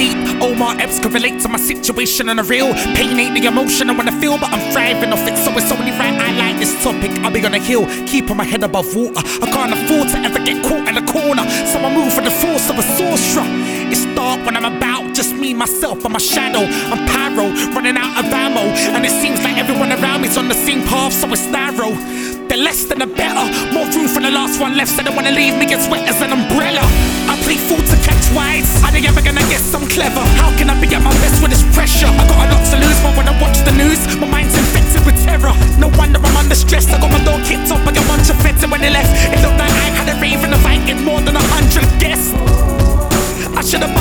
Deep. Omar Epps could relate to my situation and a real pain ain't the emotion I wanna feel, but I'm thriving off it. So it's only right I like this topic. I'll be on a hill, keeping my head above water. I can't afford to ever get caught in a corner, so I move for the force of a sorcerer. It's dark when I'm about just me, myself, and my shadow. I'm pyro, running out of ammo, and it seems like everyone around me's on the same path, so it's narrow. The less than the better, more room for the last one left, so they wanna leave me as wet as an umbrella. I play fool to catch wise. Are they ever gonna guess I'm clever? How can I be at my best with this pressure? I got a lot to lose, but when I watch the news, my mind's infected with terror. No wonder I'm under stress. I got my door kicked off by a bunch of feds, and when they left, it looked like I had a rave and a fight in more than a hundred guests. I should've bust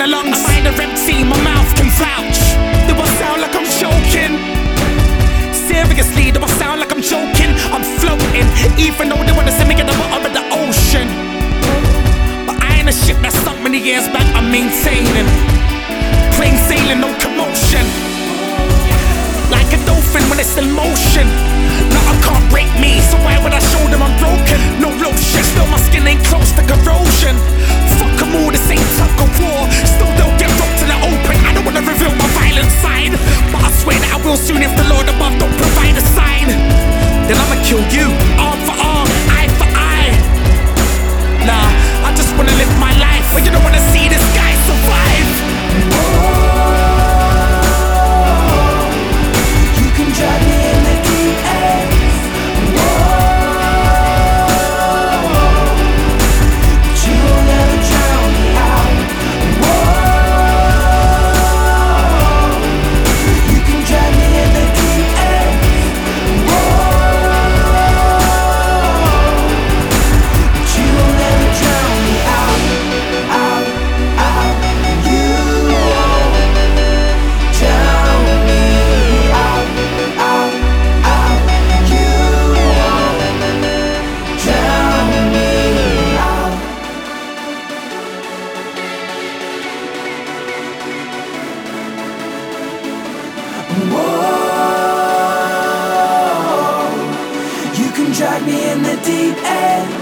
liquid lungs. I'm empty, my mouth can vouch. Do I sound like I'm choking? Seriously, do I sound like I'm joking? I'm floating, even though they wanna send me at the bottom of the ocean. But I ain't a ship that sunk many years back. I'm maintaining. Plain sailing, no commotion like a dolphin when it's in motion. No, I can't break me, so why would I show them I'm broken? No lotion, still my skin ain't close to Lord above don't provide a sign. Then I'ma kill you, arm for arm, eye for eye. Nah, I just wanna live my life, but you don't wanna Whoa, you can drag me in the deep ends.